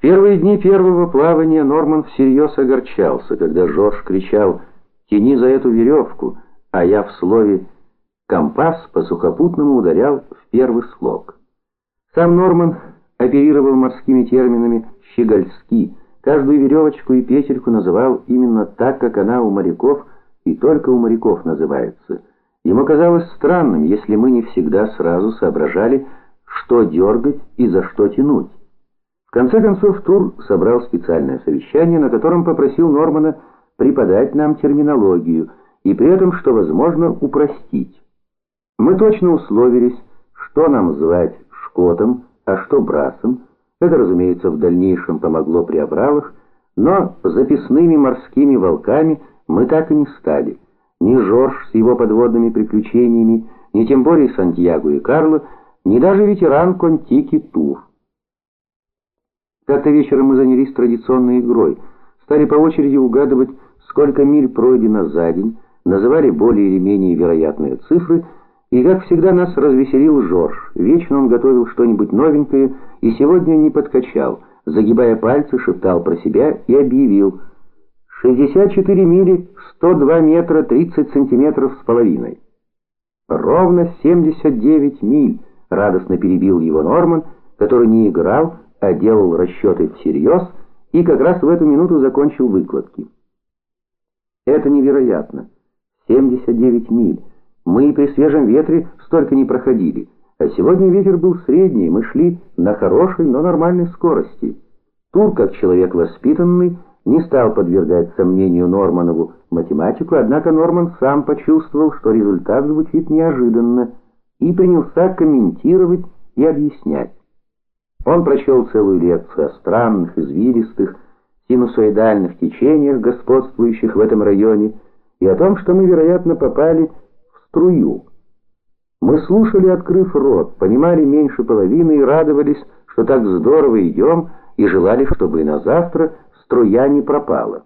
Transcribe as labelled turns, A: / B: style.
A: Первые дни первого плавания Норман всерьез огорчался, когда Жорж кричал «Тяни за эту веревку», а я в слове «компас» по сухопутному ударял в первый слог. Сам Норман оперировал морскими терминами «щегольски», каждую веревочку и петельку называл именно так, как она у моряков и только у моряков называется. Ему казалось странным, если мы не всегда сразу соображали, что дергать и за что тянуть. В конце концов Тур собрал специальное совещание, на котором попросил Нормана преподать нам терминологию и при этом, что возможно, упростить. Мы точно условились, что нам звать шкотом, а что брасом. Это, разумеется, в дальнейшем помогло при обралах, но записными морскими волками мы так и не стали. Ни Жорж с его подводными приключениями, ни тем более Сантьяго и Карло, ни даже ветеран Контики Тур. Как-то вечером мы занялись традиционной игрой. Стали по очереди угадывать, сколько миль пройдено за день, называли более или менее вероятные цифры, и, как всегда, нас развеселил Жорж. Вечно он готовил что-нибудь новенькое, и сегодня не подкачал. Загибая пальцы, шептал про себя и объявил «64 мили, 102 метра, 30 сантиметров с половиной». «Ровно 79 миль», — радостно перебил его Норман, который не играл, а делал расчеты всерьез и как раз в эту минуту закончил выкладки. Это невероятно. 79 миль. Мы при свежем ветре столько не проходили. А сегодня ветер был средний, мы шли на хорошей, но нормальной скорости. Тур, как человек воспитанный, не стал подвергать сомнению Норманову математику, однако Норман сам почувствовал, что результат звучит неожиданно, и принялся комментировать и объяснять. Он прочел целую лекцию о странных, извилистых, синусоидальных течениях, господствующих в этом районе, и о том, что мы, вероятно, попали в струю. Мы слушали, открыв рот, понимали меньше половины и радовались, что так здорово идем, и желали, чтобы и на завтра струя не пропала.